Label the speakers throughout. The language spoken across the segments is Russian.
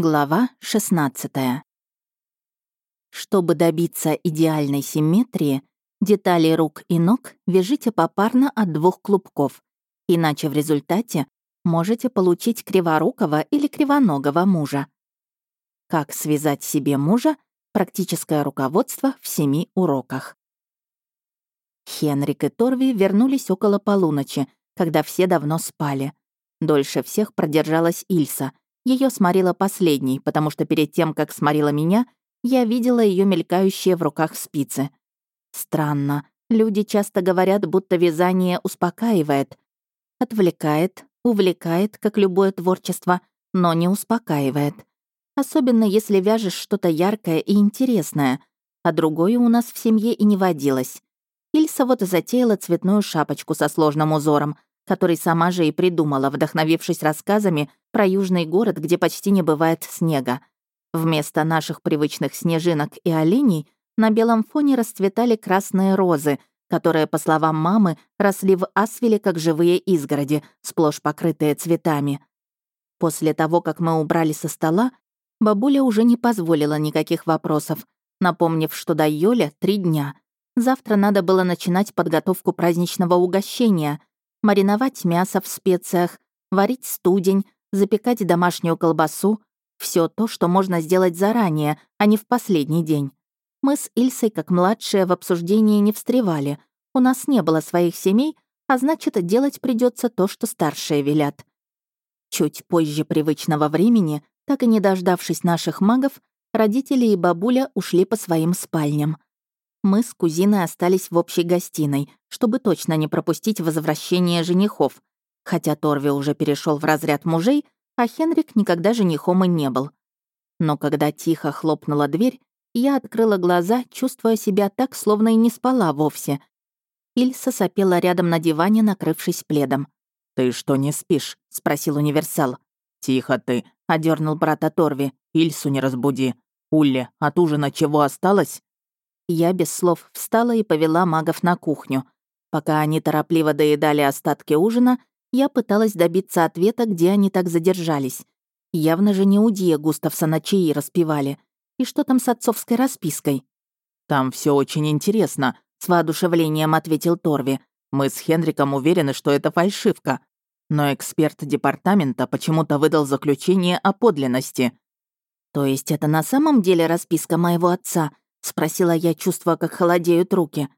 Speaker 1: Глава 16. Чтобы добиться идеальной симметрии, детали рук и ног вяжите попарно от двух клубков, иначе в результате можете получить криворукого или кривоногого мужа. Как связать себе мужа? Практическое руководство в семи уроках. Хенрик и Торви вернулись около полуночи, когда все давно спали. Дольше всех продержалась Ильса — ее сморила последней, потому что перед тем, как сморила меня, я видела ее мелькающие в руках спицы. Странно. Люди часто говорят, будто вязание успокаивает. Отвлекает, увлекает, как любое творчество, но не успокаивает. Особенно если вяжешь что-то яркое и интересное, а другое у нас в семье и не водилось. Ильса вот затеяла цветную шапочку со сложным узором, который сама же и придумала, вдохновившись рассказами про южный город, где почти не бывает снега. Вместо наших привычных снежинок и оленей на белом фоне расцветали красные розы, которые, по словам мамы, росли в асфеле, как живые изгороди, сплошь покрытые цветами. После того, как мы убрали со стола, бабуля уже не позволила никаких вопросов, напомнив, что до Йоля три дня. Завтра надо было начинать подготовку праздничного угощения, мариновать мясо в специях, варить студень, запекать домашнюю колбасу — все то, что можно сделать заранее, а не в последний день. Мы с Ильсой, как младшие, в обсуждении не встревали. У нас не было своих семей, а значит, делать придется то, что старшие велят. Чуть позже привычного времени, так и не дождавшись наших магов, родители и бабуля ушли по своим спальням. Мы с кузиной остались в общей гостиной, чтобы точно не пропустить возвращение женихов, хотя Торви уже перешел в разряд мужей, а Хенрик никогда женихом и не был. Но когда тихо хлопнула дверь, я открыла глаза, чувствуя себя так, словно и не спала вовсе. Ильса сопела рядом на диване, накрывшись пледом.
Speaker 2: «Ты что, не спишь?» — спросил универсал. «Тихо ты», — одернул брата Торви. «Ильсу не разбуди. Улли, от ужина чего осталось?»
Speaker 1: Я без слов встала и повела магов на кухню. Пока они торопливо доедали остатки ужина, я пыталась добиться ответа, где они так задержались. Явно же не у Дия Густавсона чаи распевали. И что там с отцовской распиской?
Speaker 2: «Там все очень интересно», — с воодушевлением ответил Торви. «Мы с Хенриком уверены, что это фальшивка. Но эксперт департамента почему-то выдал заключение о подлинности».
Speaker 1: «То есть это на самом деле расписка моего отца?» — спросила я, чувствуя, как холодеют руки.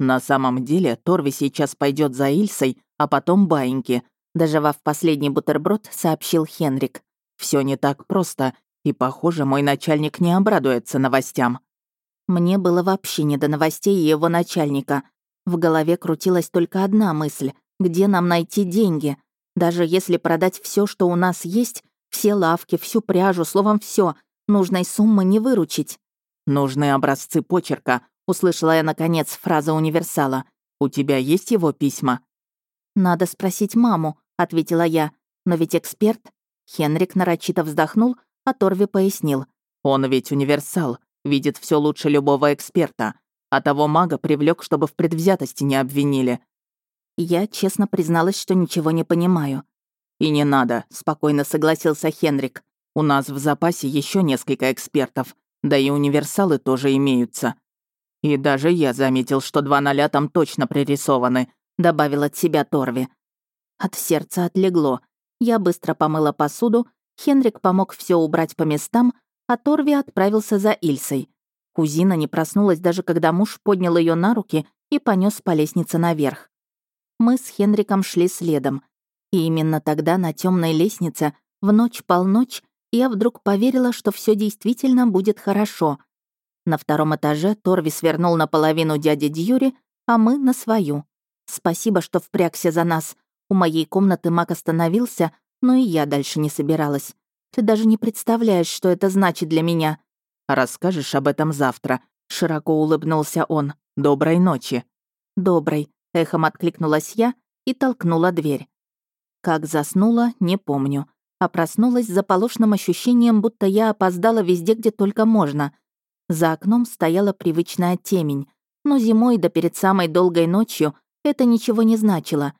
Speaker 2: «На самом деле Торви сейчас пойдет за Ильсой, а потом баиньки», доживав последний бутерброд, сообщил Хенрик. Все не так просто, и, похоже, мой начальник не обрадуется новостям».
Speaker 1: Мне было вообще не до новостей его начальника. В голове крутилась только одна мысль — где нам найти деньги? Даже если продать все, что у нас есть, все лавки, всю пряжу, словом, все, нужной суммы не выручить.
Speaker 2: «Нужны образцы почерка», — услышала я, наконец, фраза универсала. «У тебя есть его письма?»
Speaker 1: «Надо спросить маму», — ответила я. «Но ведь эксперт...» Хенрик нарочито вздохнул, а Торви пояснил.
Speaker 2: «Он ведь универсал, видит все лучше любого эксперта, а того мага привлек, чтобы в предвзятости не обвинили».
Speaker 1: Я честно призналась, что ничего не понимаю.
Speaker 2: «И не надо», — спокойно согласился Хенрик. «У нас в запасе еще несколько экспертов, да и универсалы тоже имеются. И даже я заметил, что два ноля там точно пририсованы», — добавил от себя Торви.
Speaker 1: От сердца отлегло. Я быстро помыла посуду, Хенрик помог все убрать по местам, а Торви отправился за Ильсой. Кузина не проснулась даже когда муж поднял ее на руки и понес по лестнице наверх. Мы с Хенриком шли следом. И именно тогда на темной лестнице, в ночь полночь, я вдруг поверила, что все действительно будет хорошо. На втором этаже Торви свернул наполовину дяди Дьюри, а мы — на свою. Спасибо, что впрягся за нас. У моей комнаты Мак остановился, но и я дальше не собиралась. Ты даже не представляешь, что это значит для меня.
Speaker 2: «Расскажешь об этом завтра», — широко улыбнулся он. «Доброй ночи».
Speaker 1: «Доброй», — эхом откликнулась я и толкнула дверь. Как заснула, не помню а проснулась с заполошным ощущением, будто я опоздала везде, где только можно. За окном стояла привычная темень, но зимой да перед самой долгой ночью это ничего не значило.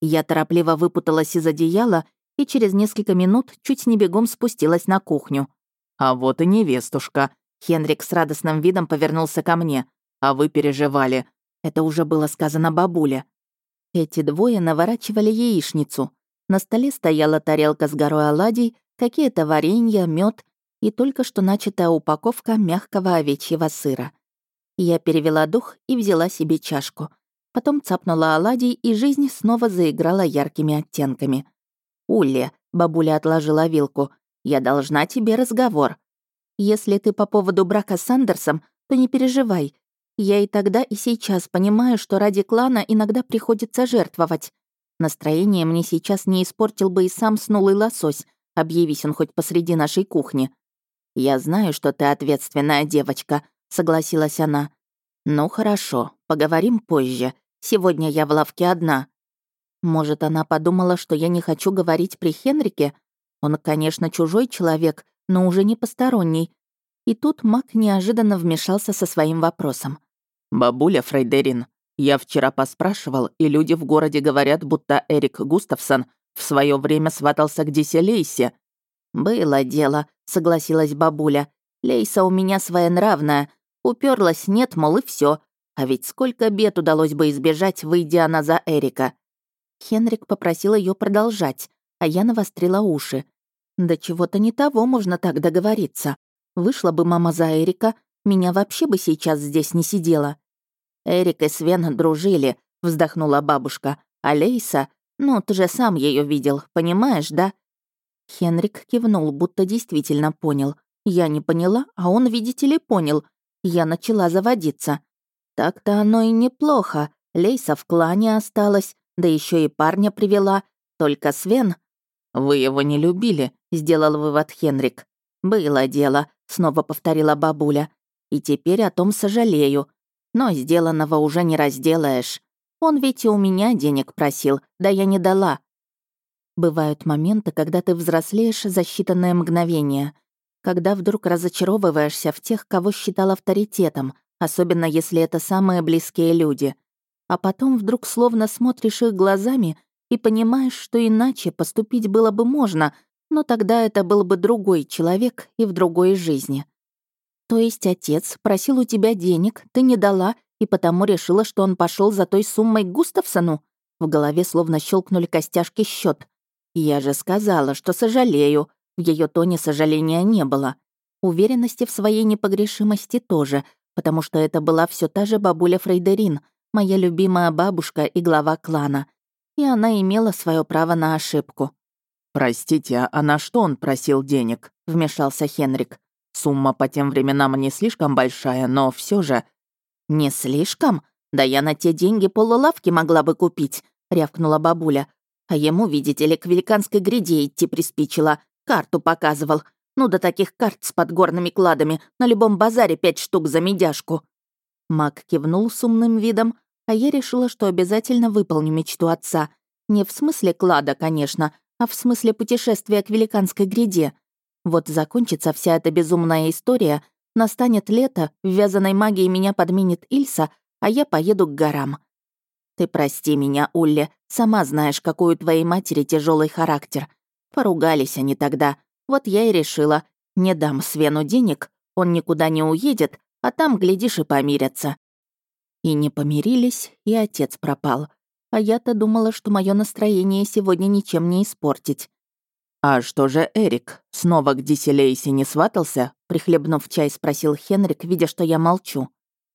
Speaker 1: Я торопливо выпуталась из одеяла и через несколько минут чуть не бегом спустилась на кухню.
Speaker 2: «А вот и невестушка». Хенрик с радостным видом повернулся ко мне. «А вы переживали». Это уже было сказано бабуле. Эти двое наворачивали яичницу. На столе стояла тарелка с горой оладий, какие-то варенья, мед и только что начатая упаковка мягкого овечьего сыра. Я перевела дух и взяла себе чашку. Потом цапнула оладий, и жизнь снова заиграла яркими оттенками. «Улли», — бабуля отложила вилку, — «я должна тебе разговор. Если ты по поводу брака с Андерсом, то не переживай. Я и тогда, и сейчас понимаю, что ради клана иногда приходится жертвовать. Настроение мне сейчас не испортил бы и сам снулый лосось, объявись он хоть посреди нашей кухни. «Я знаю, что ты ответственная девочка», — согласилась она. «Ну хорошо, поговорим позже. Сегодня я в лавке одна». Может, она подумала, что я не хочу говорить при Хенрике? Он, конечно, чужой человек, но уже не посторонний. И тут Мак неожиданно вмешался со своим вопросом. «Бабуля Фрейдерин, я вчера поспрашивал, и люди в городе говорят, будто Эрик Густавсон в свое время сватался к Диселейсе». «Было дело», — согласилась бабуля. «Лейса у меня своенравная. Уперлась, нет, мол, и все. А ведь сколько бед удалось бы избежать, выйдя она за Эрика». Хенрик попросил ее продолжать, а я навострила уши. Да чего-то не того можно так договориться. Вышла бы мама за Эрика, меня вообще бы сейчас здесь не сидела. Эрик и Свен дружили, вздохнула бабушка. А Лейса, ну, ты же сам ее видел, понимаешь, да? Хенрик кивнул, будто действительно понял. Я не поняла, а он, видите ли, понял. Я начала заводиться. Так-то оно и неплохо. Лейса в клане осталась, да еще и парня привела. Только Свен... «Вы его не любили», — сделал вывод Хенрик. «Было дело», — снова повторила бабуля. «И теперь о том сожалею. Но сделанного уже не разделаешь. Он ведь и у меня денег просил, да я не дала. Бывают моменты, когда ты взрослеешь за считанное мгновение, когда вдруг разочаровываешься в тех, кого считал авторитетом, особенно если это самые близкие люди. А потом вдруг словно смотришь их глазами и понимаешь, что иначе поступить было бы можно, но тогда это был бы другой человек и в другой жизни. То есть отец просил у тебя денег, ты не дала, и потому решила, что он пошел за той суммой к Густавсону? В голове словно щелкнули костяшки счет. Я же сказала, что сожалею. В ее тоне сожаления не было. Уверенности в своей непогрешимости тоже, потому что это была все та же бабуля Фрейдерин, моя любимая бабушка и глава клана. И она имела свое право на ошибку. «Простите, а на что он просил денег?» — вмешался Хенрик. «Сумма по тем временам не слишком большая, но все же...» «Не слишком? Да я на те деньги полулавки могла бы купить», — рявкнула бабуля. А ему, видите ли, к великанской гряде идти приспичило. Карту показывал. Ну, до таких карт с подгорными кладами. На любом базаре пять штук за медяшку. Мак кивнул с умным видом, а я решила, что обязательно выполню мечту отца. Не в смысле клада, конечно, а в смысле путешествия к великанской гряде. Вот закончится вся эта безумная история, настанет лето, в вязаной магии меня подменит Ильса, а я поеду к горам. Ты прости меня, Улли, сама знаешь, какой у твоей матери тяжелый характер. Поругались они тогда. Вот я и решила, не дам Свену денег, он никуда не уедет, а там, глядишь, и помирятся. И не помирились, и отец пропал. А я-то думала, что мое настроение сегодня ничем не испортить. «А что же Эрик? Снова к Диселейси не сватался?» Прихлебнув чай, спросил Хенрик, видя, что я молчу.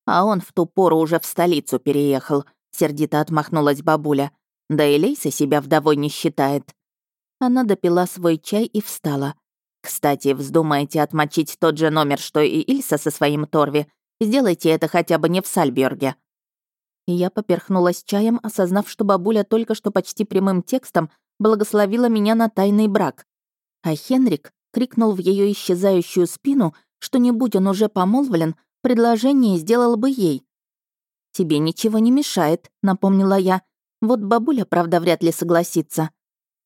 Speaker 2: А он в ту пору уже в столицу переехал сердито отмахнулась бабуля. Да и Лейса себя вдовой не считает. Она допила свой чай и встала. «Кстати, вздумаете отмочить тот же номер, что и Ильса со своим Торви? Сделайте это хотя бы не в Сальберге». я поперхнулась чаем, осознав, что бабуля только что почти прямым текстом благословила меня на тайный брак. А Хенрик крикнул в ее исчезающую спину, что не будь он уже помолвлен, предложение сделал бы ей, «Тебе ничего не мешает», — напомнила я. «Вот бабуля, правда, вряд ли согласится».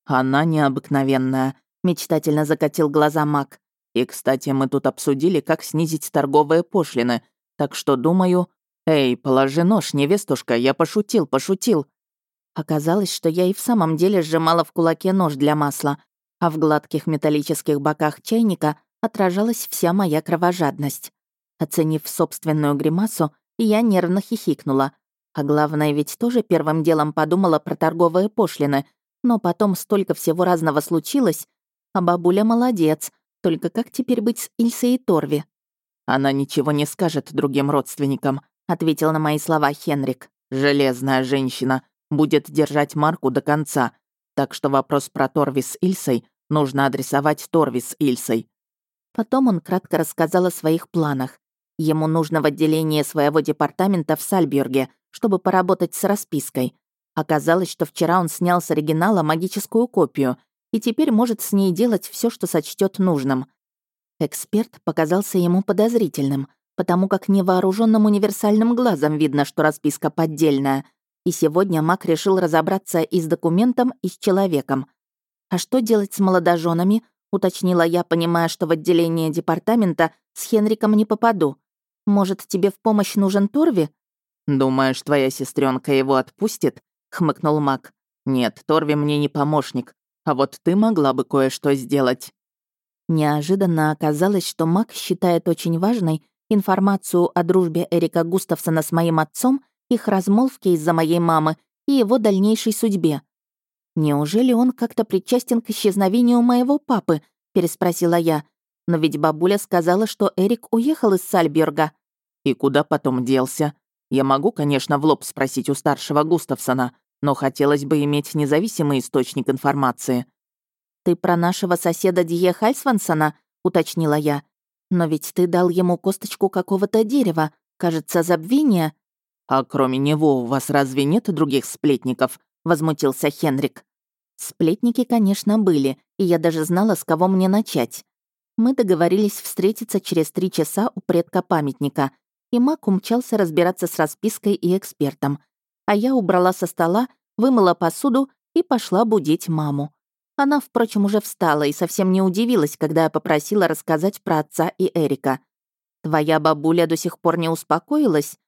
Speaker 2: «Она необыкновенная», — мечтательно закатил глаза Мак. «И, кстати, мы тут обсудили, как снизить торговые пошлины, так что, думаю...» «Эй, положи нож, невестушка, я пошутил, пошутил».
Speaker 1: Оказалось, что я и в самом деле сжимала в кулаке нож для масла, а в гладких металлических боках чайника отражалась вся моя кровожадность. Оценив собственную гримасу, я нервно хихикнула. А главное, ведь тоже первым делом подумала про торговые пошлины. Но потом столько всего разного случилось. А бабуля молодец. Только как теперь быть с Ильсой и Торви?
Speaker 2: «Она ничего не скажет другим родственникам», — ответил на мои слова Хенрик. «Железная женщина. Будет держать марку до конца. Так что вопрос про Торви с Ильсой нужно адресовать Торви с Ильсой.
Speaker 1: Потом он кратко рассказал о своих планах. Ему нужно в отделение своего департамента в Сальберге, чтобы поработать с распиской. Оказалось, что вчера он снял с оригинала магическую копию и теперь может с ней делать все, что сочтет нужным. Эксперт показался ему подозрительным, потому как невооруженным универсальным глазом видно, что расписка поддельная. И сегодня Мак решил разобраться и с документом, и с человеком. А что делать с молодоженами? уточнила я, понимая, что в отделение департамента с Хенриком не попаду. Может, тебе в помощь нужен Торви?
Speaker 2: Думаешь, твоя сестренка его отпустит? хмыкнул Мак. Нет, Торви мне не помощник. А вот ты могла бы кое-что сделать.
Speaker 1: Неожиданно оказалось, что Мак считает очень важной информацию о дружбе Эрика Густавсона с моим отцом, их размолвке из-за моей мамы и его дальнейшей судьбе. «Неужели он как-то причастен к исчезновению моего папы?» — переспросила я. «Но ведь бабуля сказала, что Эрик уехал из Сальберга».
Speaker 2: «И куда потом делся? Я могу, конечно, в лоб спросить у старшего Густавсона, но хотелось бы иметь независимый источник информации».
Speaker 1: «Ты про нашего соседа Дие Хальсвансона?» — уточнила я. «Но ведь ты дал ему косточку какого-то дерева, кажется, забвения».
Speaker 2: «А кроме него у вас разве нет других сплетников?» — возмутился Хенрик.
Speaker 1: Сплетники, конечно, были, и я даже знала, с кого мне начать. Мы договорились встретиться через три часа у предка памятника, и Мак умчался разбираться с распиской и экспертом. А я убрала со стола, вымыла посуду и пошла будить маму. Она, впрочем, уже встала и совсем не удивилась, когда я попросила рассказать про отца и Эрика. «Твоя бабуля до сих пор не успокоилась?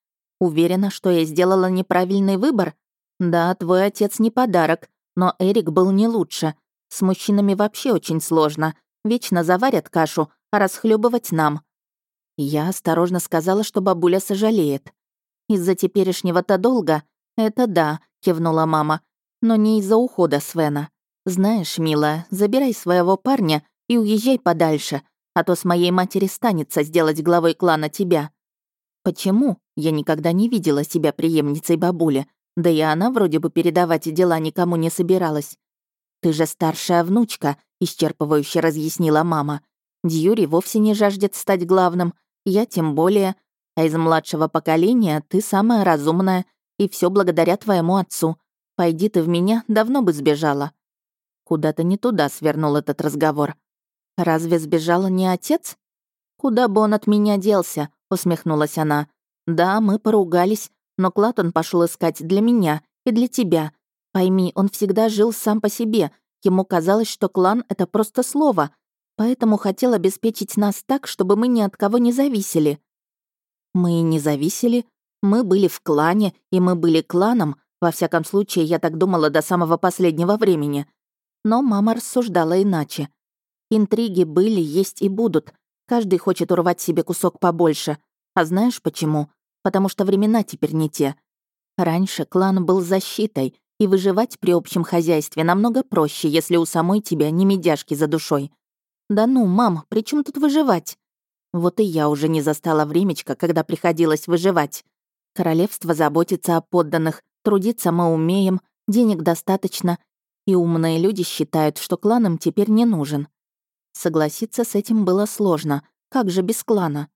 Speaker 1: Уверена, что я сделала неправильный выбор?» «Да, твой отец не подарок, но Эрик был не лучше. С мужчинами вообще очень сложно. Вечно заварят кашу, а расхлебывать нам». Я осторожно сказала, что бабуля сожалеет. «Из-за теперешнего-то долга? Это да», — кивнула мама. «Но не из-за ухода Свена. Знаешь, милая, забирай своего парня и уезжай подальше, а то с моей матери станется сделать главой клана тебя». «Почему? Я никогда не видела себя преемницей бабули. Да и она вроде бы передавать дела никому не собиралась. «Ты же старшая внучка», — исчерпывающе разъяснила мама. «Дьюри вовсе не жаждет стать главным, я тем более. А из младшего поколения ты самая разумная, и все благодаря твоему отцу. Пойди ты в меня, давно бы сбежала». Куда-то не туда свернул этот разговор. «Разве сбежала не отец?» «Куда бы он от меня делся?» — усмехнулась она. «Да, мы поругались, но клад пошел искать для меня и для тебя. Пойми, он всегда жил сам по себе. Ему казалось, что клан — это просто слово. Поэтому хотел обеспечить нас так, чтобы мы ни от кого не зависели. Мы не зависели. Мы были в клане, и мы были кланом. Во всяком случае, я так думала до самого последнего времени. Но мама рассуждала иначе. Интриги были, есть и будут. Каждый хочет урвать себе кусок побольше. А знаешь почему? потому что времена теперь не те. Раньше клан был защитой, и выживать при общем хозяйстве намного проще, если у самой тебя не медяшки за душой. Да ну, мам, при чем тут выживать? Вот и я уже не застала времечко, когда приходилось выживать. Королевство заботится о подданных, трудиться мы умеем, денег достаточно, и умные люди считают, что клан им теперь не нужен. Согласиться с этим было сложно. Как же без клана?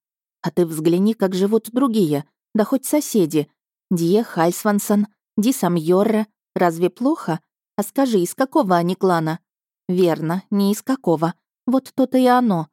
Speaker 1: А ты взгляни, как живут другие да хоть соседи. Дье Хальсвансон, Ди Самьорре. Разве плохо? А скажи, из какого они клана? Верно, не из какого. Вот то-то и оно.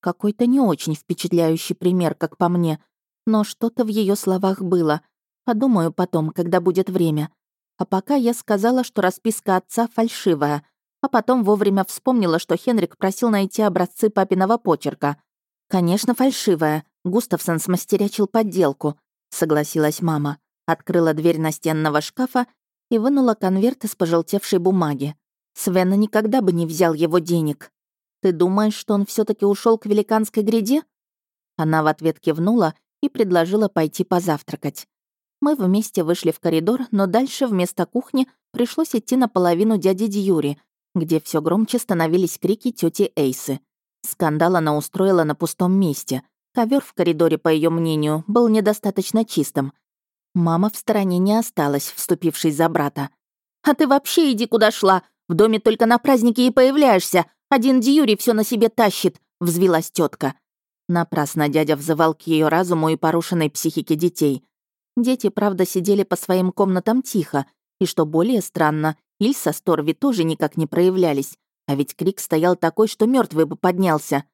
Speaker 1: Какой-то не очень впечатляющий пример, как по мне. Но что-то в ее словах было. Подумаю потом, когда будет время. А пока я сказала, что расписка отца фальшивая. А потом вовремя вспомнила, что Хенрик просил найти образцы папиного почерка. Конечно, фальшивая. Густавсон смастерячил подделку. — согласилась мама. Открыла дверь настенного шкафа и вынула конверт из пожелтевшей бумаги. Свена никогда бы не взял его денег. Ты думаешь, что он все таки ушел к великанской гряде?» Она в ответ кивнула и предложила пойти позавтракать. Мы вместе вышли в коридор, но дальше вместо кухни пришлось идти наполовину дяди Дьюри, где все громче становились крики тети Эйсы. Скандал она устроила на пустом месте. Ковер в коридоре, по ее мнению, был недостаточно чистым. Мама в стороне не осталась, вступившись за брата. «А ты вообще иди куда шла! В доме только на праздники и появляешься! Один Дьюри все на себе тащит!» — взвилась тетка. Напрасно дядя взывал к ее разуму и порушенной психике детей. Дети, правда, сидели по своим комнатам тихо, и, что более странно, Ильса с Торви тоже никак не проявлялись, а ведь крик стоял такой, что мертвый бы поднялся.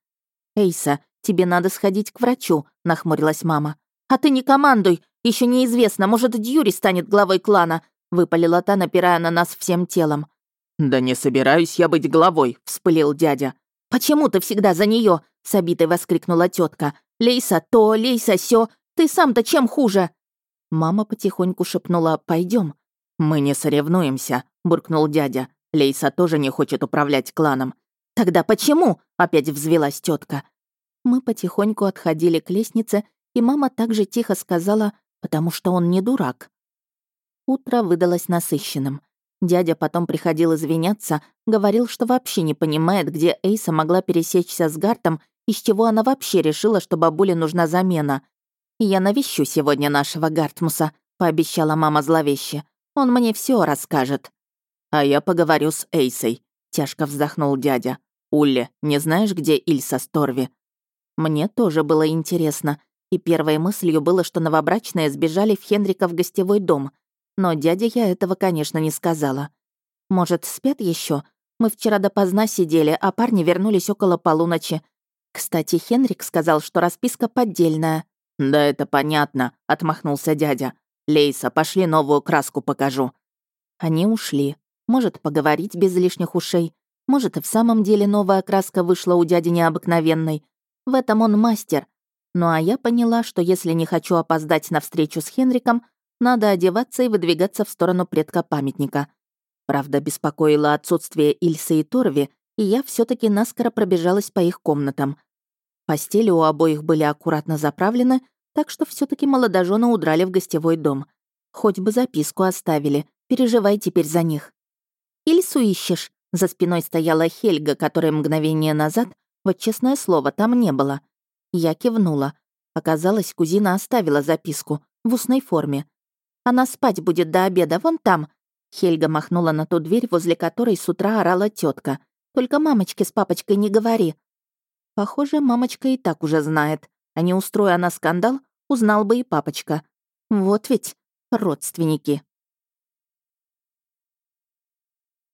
Speaker 1: «Эйса, тебе надо сходить к врачу», — нахмурилась мама. «А ты не командуй, еще неизвестно, может, Дьюри станет главой клана», — выпалила та, напирая на нас всем телом.
Speaker 2: «Да не собираюсь я быть главой», — вспылил дядя.
Speaker 1: «Почему ты всегда за нее? с обитой воскликнула тетка. «Лейса то, Лейса сё, ты сам-то чем хуже?» Мама потихоньку шепнула «Пойдем».
Speaker 2: «Мы не соревнуемся», — буркнул дядя. Лейса тоже не хочет управлять кланом.
Speaker 1: «Тогда почему?» — опять взвелась тетка. Мы потихоньку отходили к лестнице, и мама также тихо сказала, потому что он не дурак. Утро выдалось насыщенным. Дядя потом приходил извиняться, говорил, что вообще не понимает, где Эйса могла пересечься с Гартом и с чего она вообще решила, что бабуле нужна замена. «Я навещу сегодня нашего Гартмуса», — пообещала мама зловеще. «Он мне все расскажет».
Speaker 2: «А я поговорю с Эйсой», — тяжко вздохнул дядя. «Улли, не знаешь, где Ильса Сторви?»
Speaker 1: Мне тоже было интересно, и первой мыслью было, что новобрачные сбежали в Хенрика в гостевой дом — но дяде я этого, конечно, не сказала. Может, спят еще? Мы вчера допоздна сидели, а парни вернулись около полуночи. Кстати, Хенрик сказал, что расписка поддельная.
Speaker 2: «Да это понятно», — отмахнулся дядя. «Лейса, пошли новую краску покажу».
Speaker 1: Они ушли. Может, поговорить без лишних ушей. Может, и в самом деле новая краска вышла у дяди необыкновенной. В этом он мастер. Ну а я поняла, что если не хочу опоздать на встречу с Хенриком, надо одеваться и выдвигаться в сторону предка памятника. Правда, беспокоило отсутствие Ильсы и Торви, и я все таки наскоро пробежалась по их комнатам. Постели у обоих были аккуратно заправлены, так что все таки молодожены удрали в гостевой дом. Хоть бы записку оставили, переживай теперь за них. «Ильсу ищешь?» За спиной стояла Хельга, которой мгновение назад, вот честное слово, там не было. Я кивнула. Оказалось, кузина оставила записку в устной форме. Она спать будет до обеда, вон там». Хельга махнула на ту дверь, возле которой с утра орала тетка. «Только мамочке с папочкой не говори». Похоже, мамочка и так уже знает. А не устроя она скандал, узнал бы и папочка. Вот ведь родственники.